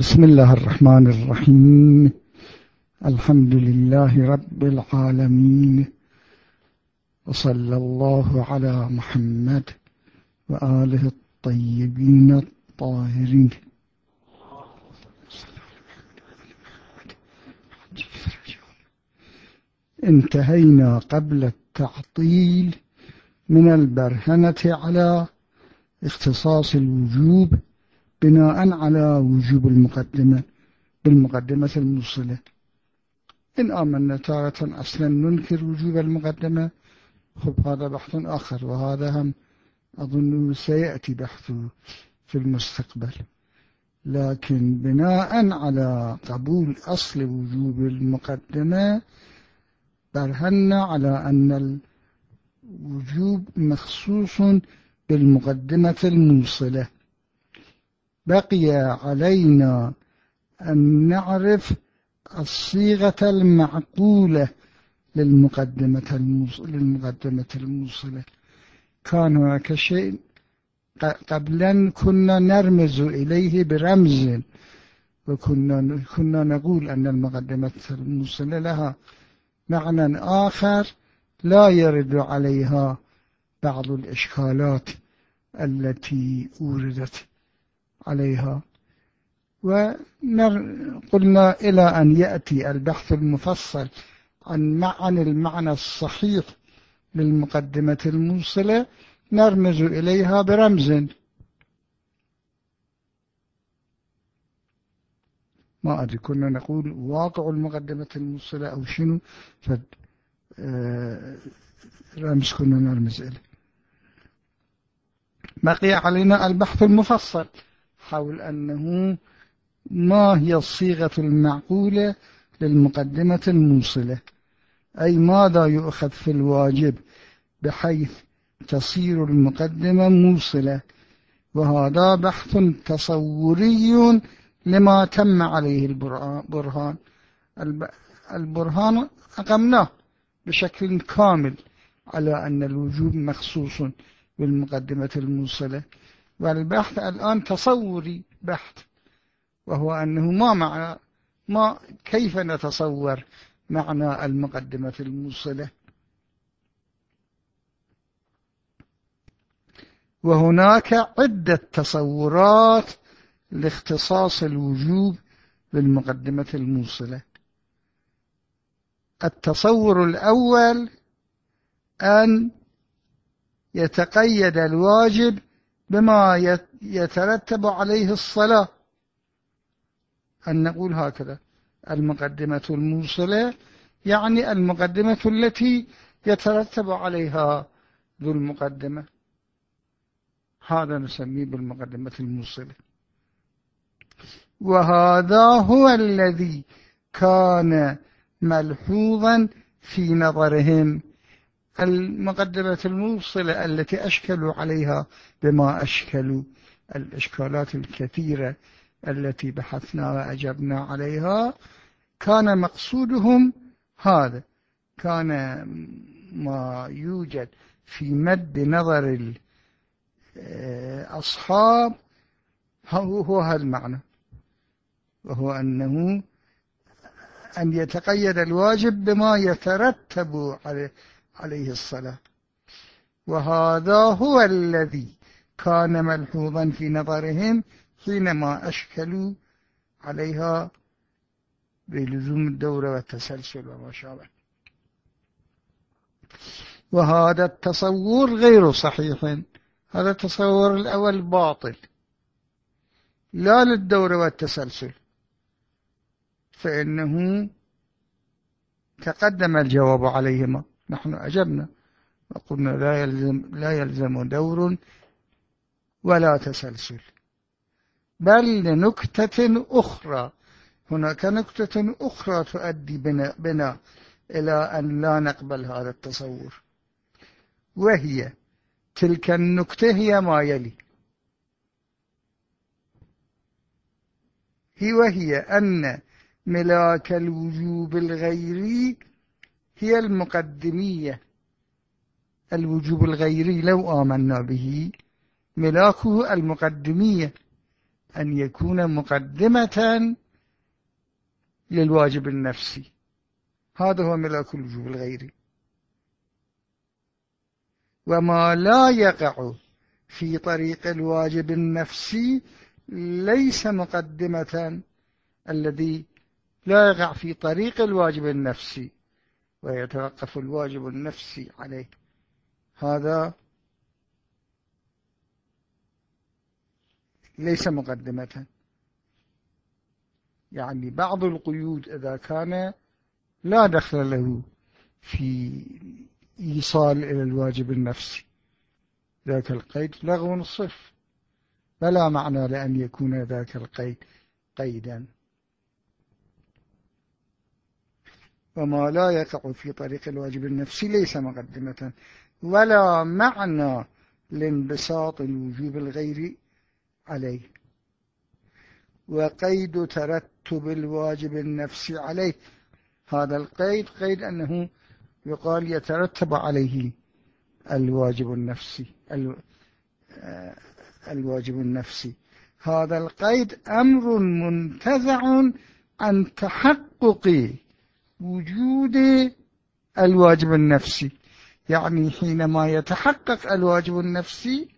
بسم الله الرحمن الرحيم. الحمد لله رب العالمين. وصلى الله على محمد وآله الطيبين الطاهرين. انتهينا قبل التعطيل من البرهنة على اختصاص الوجوب بناء على وجوب المقدمة بالمقدمة الموصلة. إن آمنا تارة أصلا ننكر وجوب المقدمة. خب هذا بحث آخر وهذا هم أظن سيأتي بحثه في المستقبل. لكن بناء على قبول أصل وجوب المقدمة برهنا على أن الوجوب مخصوص بالمقدمة الموصلة. بقي علينا أن نعرف الصيغة المعقولة للمقدمة للمقدمة الموصلة. كان هناك شيء قبلا كنا نرمز إليه برمز وكنا كنا نقول أن المقدمة الموصلة لها معنى آخر لا يرد عليها بعض الإشكالات التي وردت. عليها. وقلنا إلى أن يأتي البحث المفصل عن معنى المعنى الصحيح للمقدمة الموصلة نرمز إليها برمز. ما أدري كنا نقول واقع المقدمة الموصلة أو شنو؟ آه، رمز كنا نرمز إليه. بقي علينا البحث المفصل. حول أنه ما هي الصيغة المعقولة للمقدمة الموصلة؟ أي ماذا يؤخذ في الواجب بحيث تصير المقدمة موصلة؟ وهذا بحث تصوري لما تم عليه البرهان البرهان أقمناه بشكل كامل على أن الوجوب مخصوص بالمقدمة الموصلة. والبحث الآن تصوري بحث وهو أنه ما معنى ما كيف نتصور معنى المقدمة الموصلة؟ وهناك عدة تصورات لاختصاص الوجوب بالمقدمة الموصلة. التصور الأول أن يتقيد الواجب بما يترتب عليه الصلاة. أن نقول هكذا المقدمة الموصلة يعني المقدمة التي يترتب عليها ذو المقدمة. هذا نسميه بالمقدمة الموصلة. وهذا هو الذي كان ملحوظا في نظرهم. المقدمة الموصلة التي أشكلوا عليها بما أشكلوا الإشكالات الكثيرة التي بحثنا وأجبنا عليها كان مقصودهم هذا. كان ما يوجد في مد نظر الأصحاب هو هذا المعنى. وهو أنه أن يتقيد الواجب بما يترتب عليه. الصلاة. وهذا هو الذي كان ملحوظا في نظرهم حينما أشكلوا عليها بلزوم الدورة والتسلسل وما شابه. وهذا التصور غير صحيح. هذا التصور الأول باطل. لا للدورة والتسلسل. فإنه تقدم الجواب عليهما. نحن أجبنا وقلنا لا يلزم, لا يلزم دور ولا تسلسل. بل لنكتة أخرى. هناك نكتة أخرى تؤدي بنا, بنا إلى أن لا نقبل هذا التصور. وهي تلك النكتة هي ما يلي. هي وهي أن ملاك الوجوب الغيري هي المقدمية الوجوب الغيري لو آمنا به. ملاكه المقدمية أن يكون مقدمة للواجب النفسي. هذا هو ملاك الوجوب الغيري. وما لا يقع في طريق الواجب النفسي ليس مقدمة الذي لا يقع في طريق الواجب النفسي. ويتوقف الواجب النفسي عليه. هذا ليس مقدمة. يعني بعض القيود إذا كان لا دخل له في إيصال إلى الواجب النفسي ذاك القيد لغو صف فلا معنى لأن يكون ذاك القيد قيدا. وما لا يقع في طريق الواجب النفسي ليس مقدمة ولا معنى لانبساط الوجوب الغيري عليه. وقيد ترتب الواجب النفسي عليه. هذا القيد قيد أنه يقال يترتب عليه الواجب النفسي الواجب النفسي هذا القيد أمر منتزع عن تحقق وجود الواجب النفسي. يعني حينما يتحقق الواجب النفسي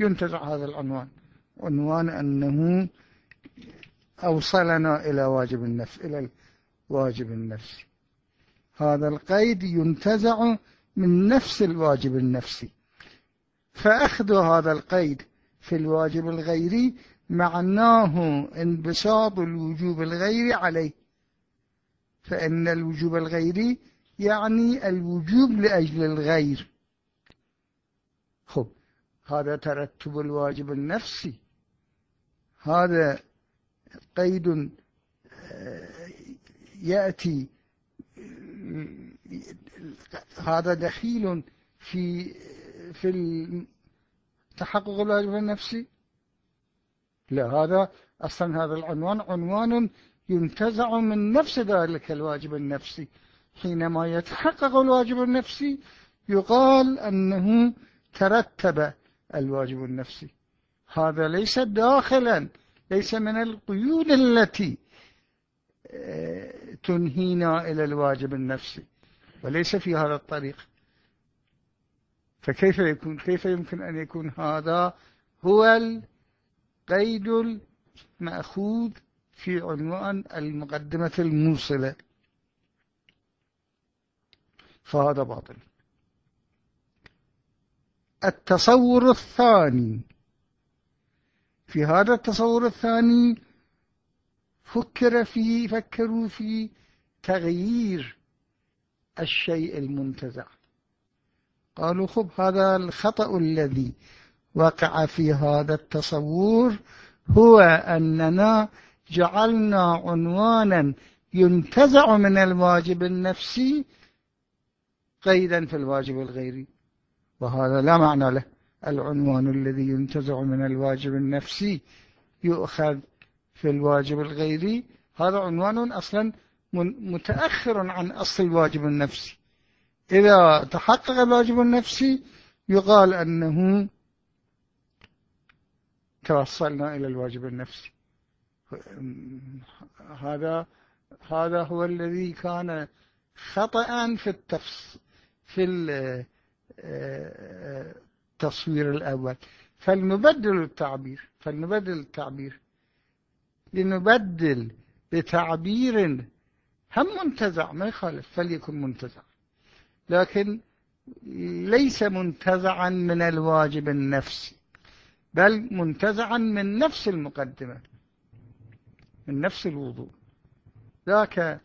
ينتزع هذا العنوان. عنوان أنه أوصلنا إلى واجب النفس إلى الواجب النفسي. هذا القيد ينتزع من نفس الواجب النفسي. فأخذ هذا القيد في الواجب الغيري معناه انبساط الوجوب الغيري عليه. فإن الوجوب الغيري يعني الوجوب لأجل الغير. خب هذا ترتب الواجب النفسي. هذا قيد آه، يأتي هذا دخيل في في تحقق الواجب النفسي. لا هذا أصلا هذا العنوان عنوان ينتزع من نفس ذلك الواجب النفسي. حينما يتحقق الواجب النفسي يقال أنه ترتب الواجب النفسي. هذا ليس داخلا ليس من القيود التي آه، تنهينا إلى الواجب النفسي وليس في هذا الطريق. فكيف يكون كيف يمكن أن يكون هذا هو القيد المأخوذ في عنوان المقدمة الموصلة. فهذا باطل. التصور الثاني. في هذا التصور الثاني فكر فيه فكروا في تغيير الشيء المنتزع. قالوا خب هذا الخطأ الذي وقع في هذا التصور هو أننا جعلنا عنوانا ينتزع من الواجب النفسي قيدا في الواجب الغيري. وهذا لا معنى له. العنوان الذي ينتزع من الواجب النفسي يؤخذ في الواجب الغيري. هذا عنوان أصلا متأخر عن أصل الواجب النفسي. إذا تحقق الواجب النفسي يقال أنه توصلنا إلى الواجب النفسي. هذا هذا هو الذي كان خطأ في التفص في التصوير الأول. فلنبدل التعبير فلنبدل التعبير. لنبدل بتعبير هم منتزع ما يخالف فليكن منتزع. لكن ليس منتزعا من الواجب النفسي بل منتزعا من نفس المقدمة. من نفس الوضوء. ذاك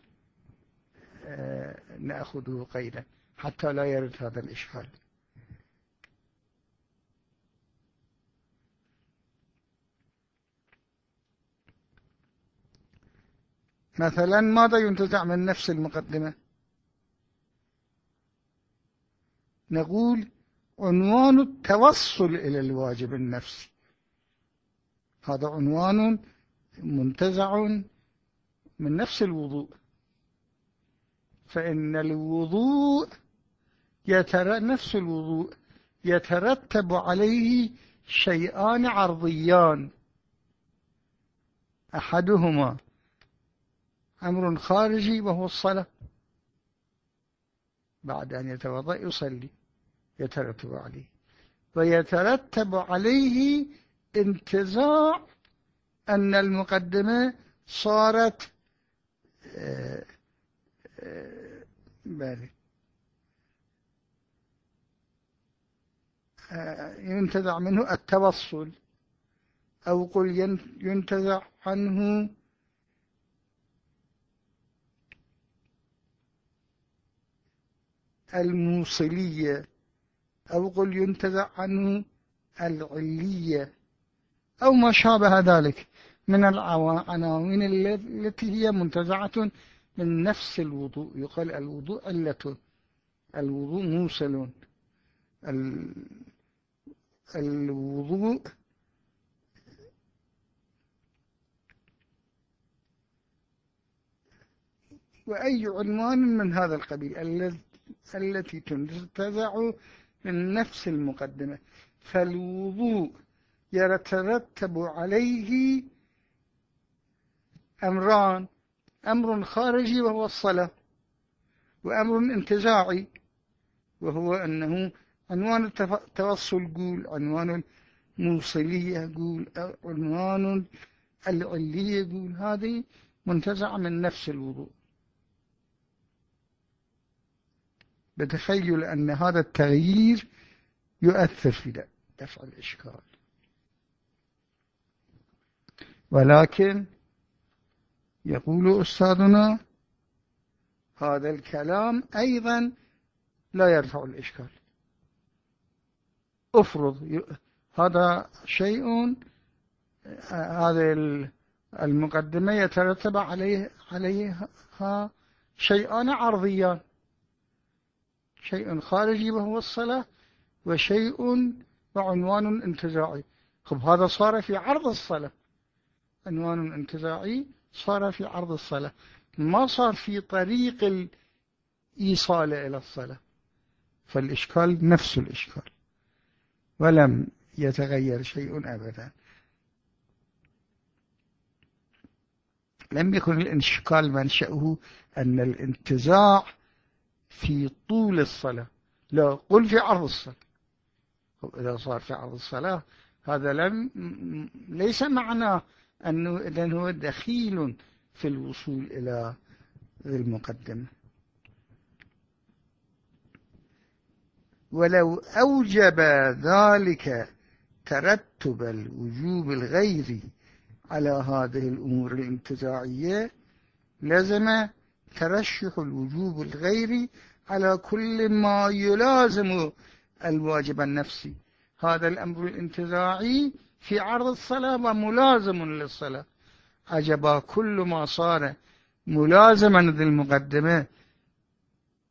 آه، نأخذه قيدا حتى لا يرد هذا الإشكال. مثلا ماذا ينتزع من نفس المقدمة؟ نقول عنوان التوصل إلى الواجب النفسي هذا عنوان منتزع من نفس الوضوء. فإن الوضوء يتر... نفس الوضوء يترتب عليه شيئان عرضيان. أحدهما أمر خارجي وهو الصلاة. بعد أن يتوضأ يصلي يترتب عليه. ويترتب عليه انتزاع أن المقدمة صارت آه، آه، آه، ينتزع منه التوصل أو قل ينتزع عنه الموصلية أو قل ينتزع عنه العلية. أو ما شابه ذلك من العناوين التي هي منتزعة من نفس الوضوء يقال الوضوء علة الوضوء موصل. الوضوء وأي عنوان من هذا القبيل التي تنتزع من نفس المقدمة. فالوضوء يترتب عليه أمران أمر خارجي وهو الصلاة وأمر انتزاعي وهو أنه عنوان التوصل قول عنوان الموصلية قول عنوان العلية قول هذه منتزعة من نفس الوضوء. بتخيل أن هذا التغيير يؤثر في دفع الإشكال. ولكن يقول أستاذنا هذا الكلام أيضا لا يرفع الإشكال. أفرض هذا شيء هذه المقدمة يترتب عليه عليها شيئان عرضيان. شيء خارجي وهو الصلاة وشيء وعنوان انتزاعي. خب هذا صار في عرض الصلاة. عنوان انتزاعي صار في عرض الصلاة. ما صار في طريق الإيصال إلى الصلاة. فالإشكال نفس الإشكال. ولم يتغير شيء أبدا. لم يكن الإشكال منشأه أن الانتزاع في طول الصلاة. لا قل في عرض الصلاة. إذا صار في عرض الصلاة هذا لم ليس معناه أنه إذن هو دخيل في الوصول إلى المقدمة. ولو أوجب ذلك ترتب الوجوب الغيري على هذه الأمور الانتزاعية لزم ترشح الوجوب الغيري على كل ما يلازم الواجب النفسي. هذا الأمر الانتزاعي في عرض الصلاة وملازم للصلاة. عجبا كل ما صار ملازما للمقدمة.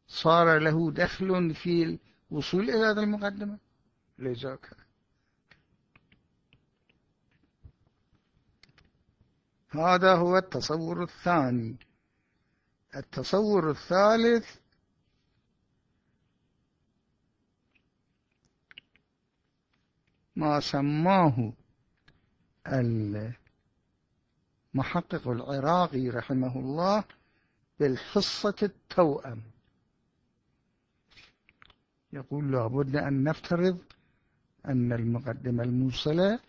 صار له دخل في الوصول إلى هذه المقدمة. لذاك. هذا هو التصور الثاني. التصور الثالث ما سماه المحقق العراقي رحمه الله بالحصة التوأم. يقول لابد أن نفترض أن المقدمة الموصلة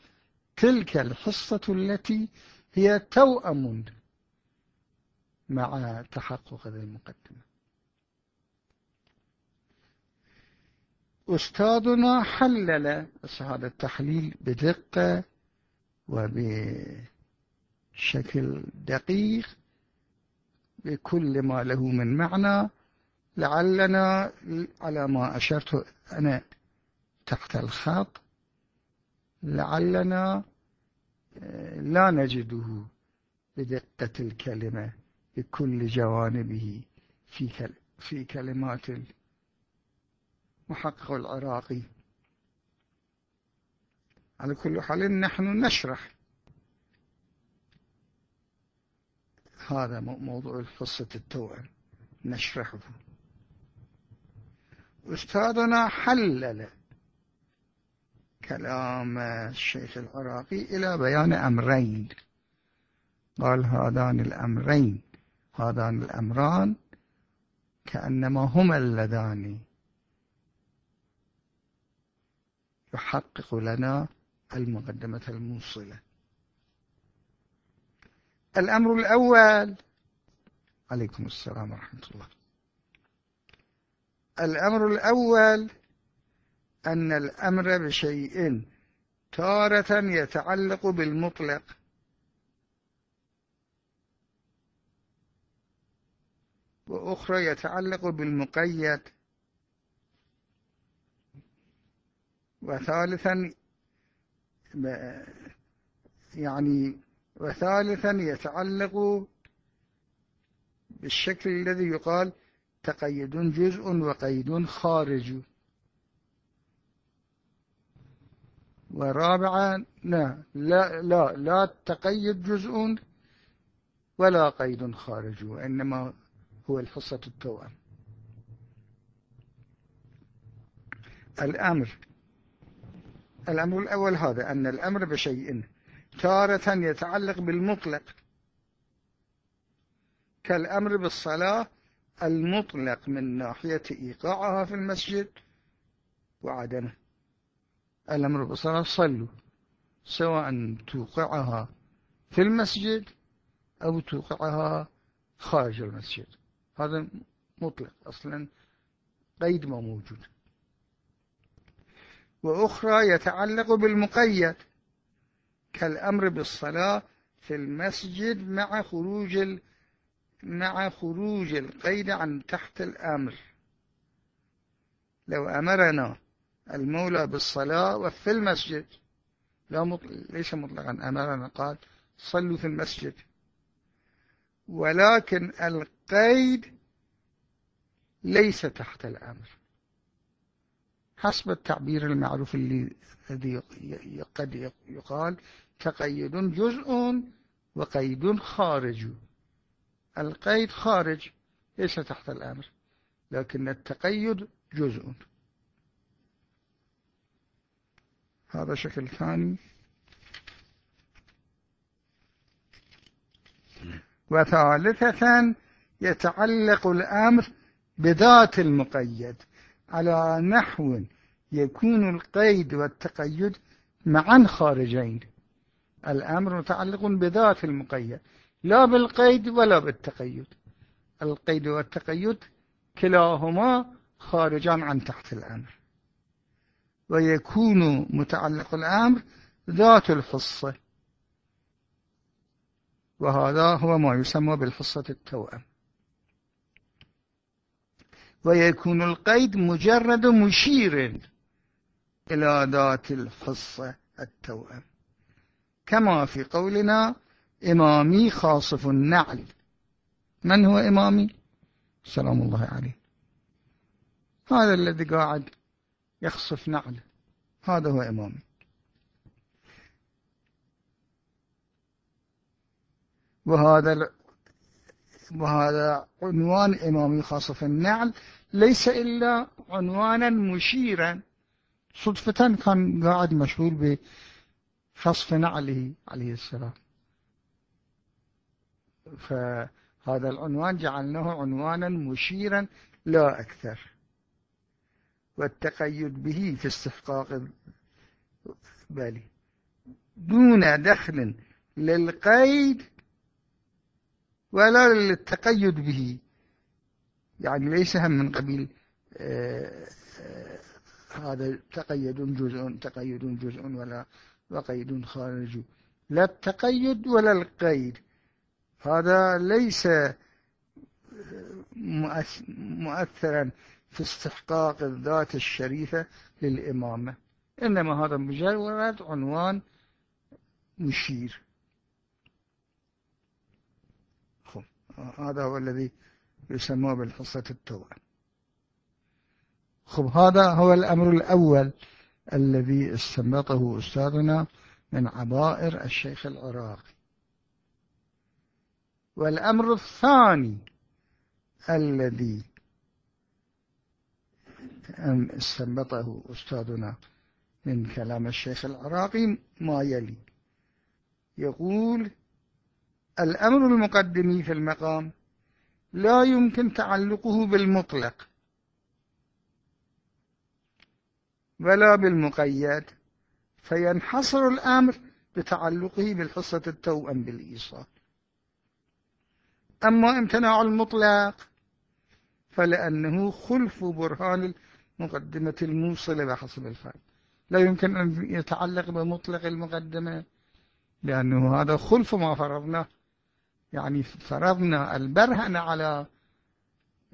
تلك الحصة التي هي توأم مع تحقق هذه المقدمة. أستاذنا حلل هذا التحليل بدقة وبشكل دقيق بكل ما له من معنى. لعلنا على ما أشرت أنا تحت الخط لعلنا آه، لا نجده بدقة الكلمة بكل جوانبه في في كلمات المحقق العراقي. على كل حال نحن نشرح هذا موضوع قصة التوأم نشرحه. أستاذنا حلل كلام الشيخ العراقي إلى بيان أمرين. قال هذان الأمرين. هذان الأمران كأنما هما اللذان. يحقق لنا المقدمة الموصلة. الأمر الأول عليكم السلام ورحمة الله. الأمر الأول أن الأمر بشيء تارة يتعلق بالمطلق. وأخرى يتعلق بالمقيد. وثالثا يعني وثالثا يتعلق بالشكل الذي يقال تقيد جزء وقيد خارج. ورابعا لا لا لا, لا تقيد جزء ولا قيد خارج وإنما هو الحصة التوأم. الأمر الأمر الأول هذا أن الأمر بشيء تارة يتعلق بالمطلق. كالأمر بالصلاة المطلق من ناحية إيقاعها في المسجد وعدمه. الأمر بالصلاة صلوا سواء توقعها في المسجد أو توقعها خارج المسجد. هذا مطلق أصلا قيد ما موجود. وأخرى يتعلق بالمقيد كالأمر بالصلاة في المسجد مع خروج مع خروج القيد عن تحت الأمر. لو أمرنا المولى بالصلاة وفي المسجد لا مطلق ليس مطلقا أمرنا قال صلوا في المسجد. ولكن القيد ليس تحت الأمر. حسب التعبير المعروف الذي قد يقال تقيد جزء وقيد خارج. القيد خارج ليس تحت الأمر لكن التقيد جزء. هذا شكل ثاني. وثالثة يتعلق الأمر بذات المقيد. على نحو يكون القيد والتقيد معا خارجين. الأمر متعلق بذات المقيد لا بالقيد ولا بالتقيد. القيد والتقيد كلاهما خارجان عن تحت الأمر. ويكون متعلق الأمر ذات الحصة. وهذا هو ما يسمى بالحصة التوأم. ويكون القيد مجرد مشير إلى ذات الحصة التوأم. كما في قولنا إمامي خاصف النعل. من هو إمامي؟ سلام الله عليه. هذا الذي قاعد يخصف نعل. هذا هو إمامي. وهذا وهذا عنوان إمامي خاصف النعل ليس إلا عنوانا مشيرا. صدفة كان قاعد مشغول بخصف نعله عليه السلام. فهذا العنوان جعلناه عنوانا مشيرا لا أكثر. والتقيد به في استحقاق بالي دون دخل للقيد ولا للتقيد به. يعني ليس هم من قبيل آه، آه، هذا تقيد جزء تقيد جزء ولا وقيد خارج. لا التقيد ولا القيد. هذا ليس مؤثرا في استحقاق الذات الشريفة للإمامة. إنما هذا مجرد عنوان مشير. هذا هو الذي يسمى بالحصة التوأم خب هذا هو الأمر الأول الذي استنبطه أستاذنا من عبائر الشيخ العراقي. والأمر الثاني الذي استنبطه أستاذنا من كلام الشيخ العراقي ما يلي. يقول الأمر المقدم في المقام لا يمكن تعلقه بالمطلق ولا بالمقيد فينحصر الأمر بتعلقه بالحصة التوأم بالإيصال. أما امتناع المطلق فلأنه خلف برهان المقدمة الموصلة بحسب الفرد لا يمكن أن يتعلق بمطلق المقدمة لأنه هذا خلف ما فرضناه. يعني فرضنا البرهن على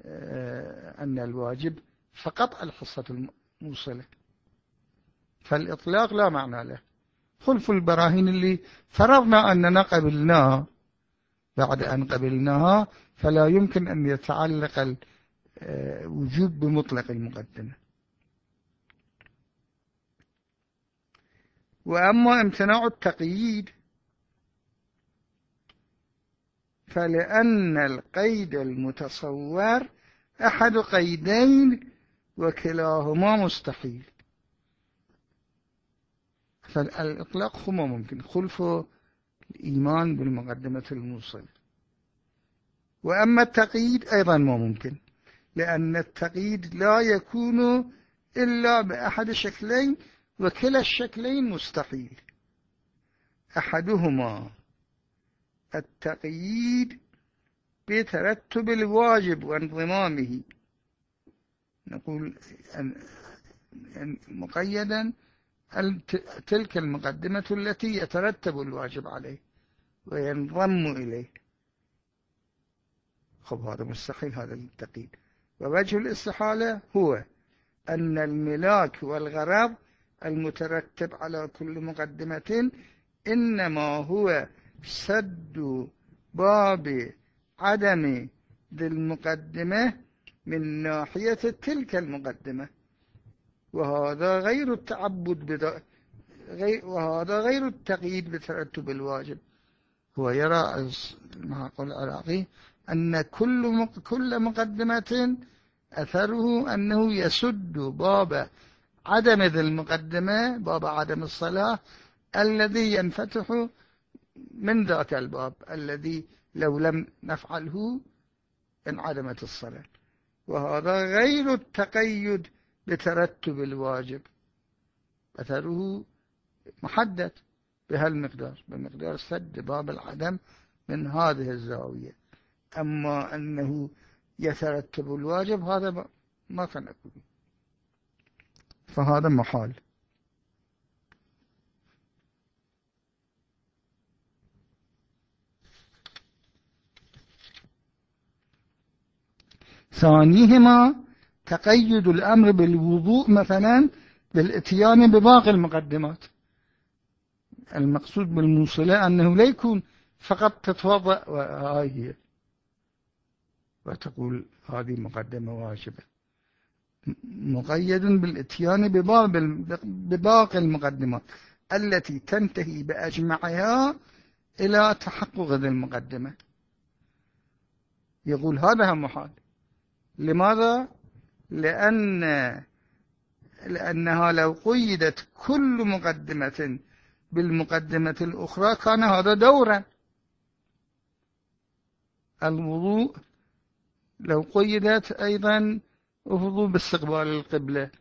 آه، أن الواجب فقط الحصة الموصلة. فالإطلاق لا معنى له. خلف البراهين اللي فرضنا أننا قبلناها. بعد أن قبلناها فلا يمكن أن يتعلق الوجوب بمطلق المقدمة. وأما امتناع التقييد فلأن القيد المتصور أحد قيدين وكلاهما مستحيل. فالإطلاق هما ممكن خلف الإيمان بالمقدمة الموصل وأما التقييد أيضا ما ممكن لأن التقييد لا يكون إلا بأحد شكلين وكلا الشكلين مستحيل. أحدهما التقييد بترتب الواجب وانضمامه. نقول مقيدا تلك المقدمة التي يترتب الواجب عليه وينضم إليه. خب هذا مستحيل هذا التقييد. ووجه الاستحالة هو أن الملاك والغرض المترتب على كل مقدمة إنما هو سد باب عدم ذي المقدمة من ناحية تلك المقدمة. وهذا غير التعبد بدا وهذا غير التقييد بترتب الواجب. هو يرى المعقول العراقي أن كل كل مقدمة أثره أنه يسد باب عدم ذي المقدمة باب عدم الصلاة الذي ينفتح من ذاك الباب الذي لو لم نفعله انعدمت الصلاة. وهذا غير التقيد بترتب الواجب. أثره محدد بهالمقدار بمقدار سد باب العدم من هذه الزاوية. أما أنه يترتب الواجب هذا ما أقول فهذا محال. ثانيهما تقيد الأمر بالوضوء مثلا بالاتيان بباقي المقدمات. المقصود بالموصلة أنه لا يكون فقط تتوضأ وهاي هي وتقول هذه مقدمة واجبة. مقيد بالاتيان بباقي المقدمات التي تنتهي بأجمعها إلى تحقق ذي المقدمة. يقول هذا محال لماذا؟ لأن لأنها لو قيدت كل مقدمة بالمقدمة الأخرى كان هذا دورا. الوضوء لو قيدت أيضا وضوء باستقبال القبلة.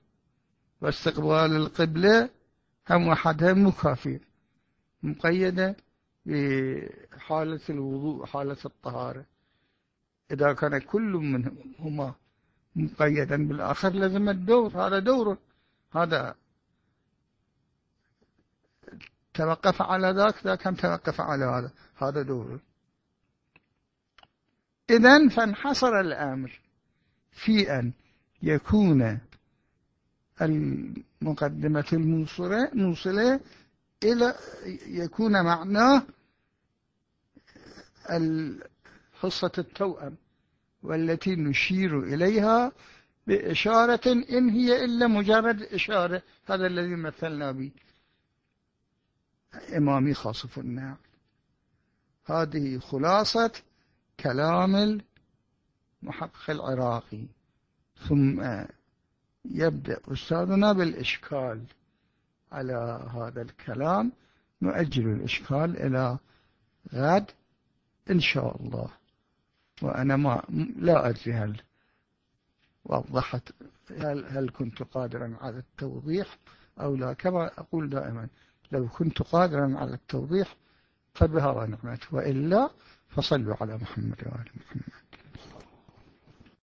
واستقبال القبلة هم وحدها مكافئ مقيدة بحالة الوضوء حالة الطهارة. إذا كان كل منهما مقيدا بالآخر لازم الدور هذا دور. هذا توقف على ذاك ذاك هم توقف على هذا هذا دور. إذن فانحصر الأمر في أن يكون المقدمة الموصلة إلى يكون معناه حصة التوأم والتي نشير إليها بإشارة إن هي إلا مجرد إشارة. هذا الذي مثلنا به إمامي خاصف النعم. هذه خلاصة كلام المحقق العراقي. ثم يبدأ أستاذنا بالإشكال على هذا الكلام. نؤجل الإشكال إلى غد إن شاء الله. وأنا ما لا أدري هل وضحت هل, هل كنت قادرا على التوضيح أو لا؟ كما أقول دائما لو كنت قادرا على التوضيح فبها ونعمت وإلا فصلوا على محمد وآل محمد.